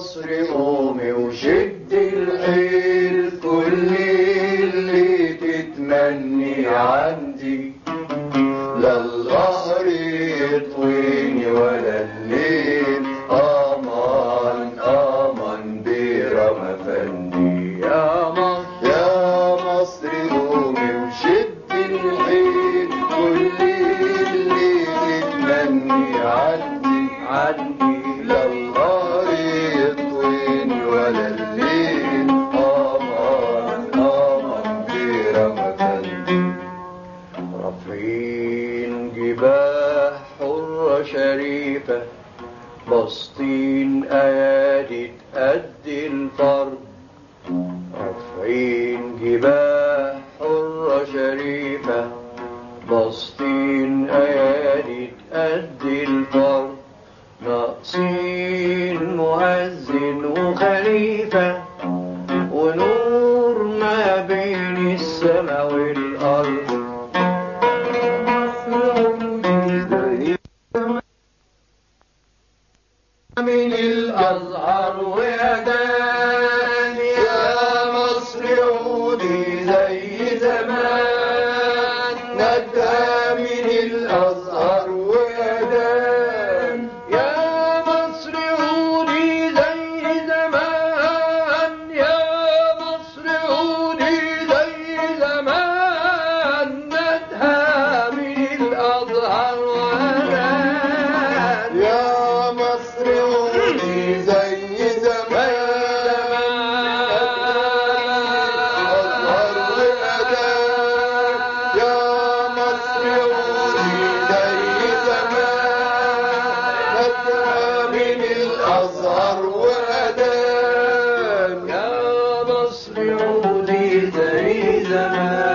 مصر قومي وشد الحيل كل اللي تتمني عندي. لا القهر يطويني ولا الليل أمان أمان برم فني يا مصر يا مصر قومي وشد الحيل كل اللي تتمني عندي عندي. شريفة بسطين أيادي تأدي الفرد. رافعين جباه حرة شريفة بسطين أيادي تأدي الفرد. ناقصين مؤذن وخليفة. من الأزهر ويدان تصبر ذي ثري زمان.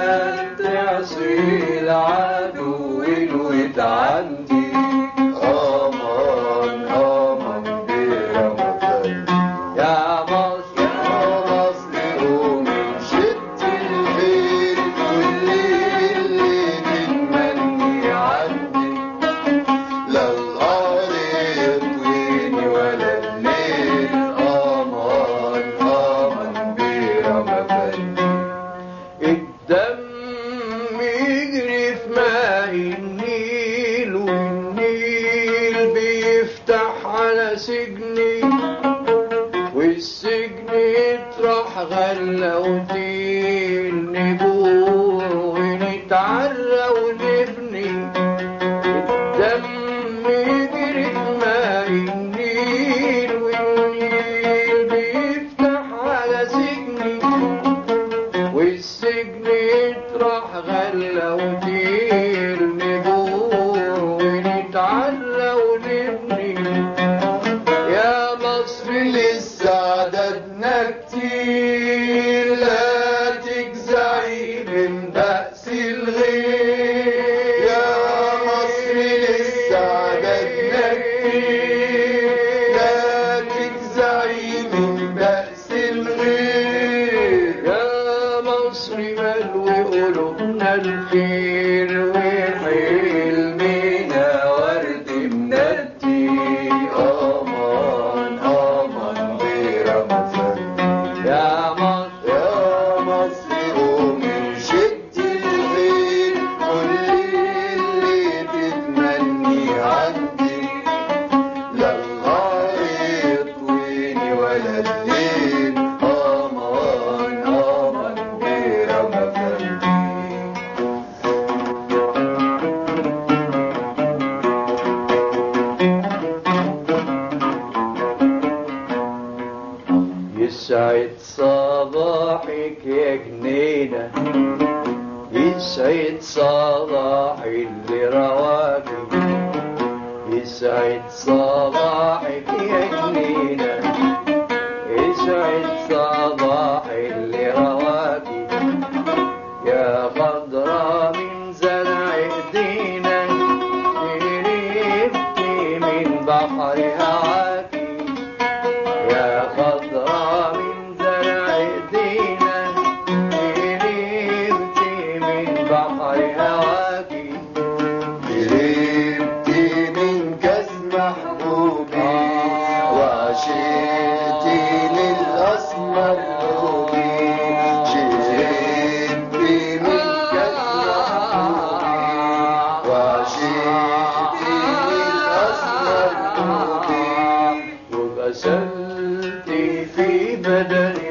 Gods release يسعد صباحك يا جنينة. يسعد صباح اللي رواكي يسعد صباحك يا جنينة. يسعد صباح اللي رواكي يا خضرة من زرع دينا قربتي من بحرها. في بدني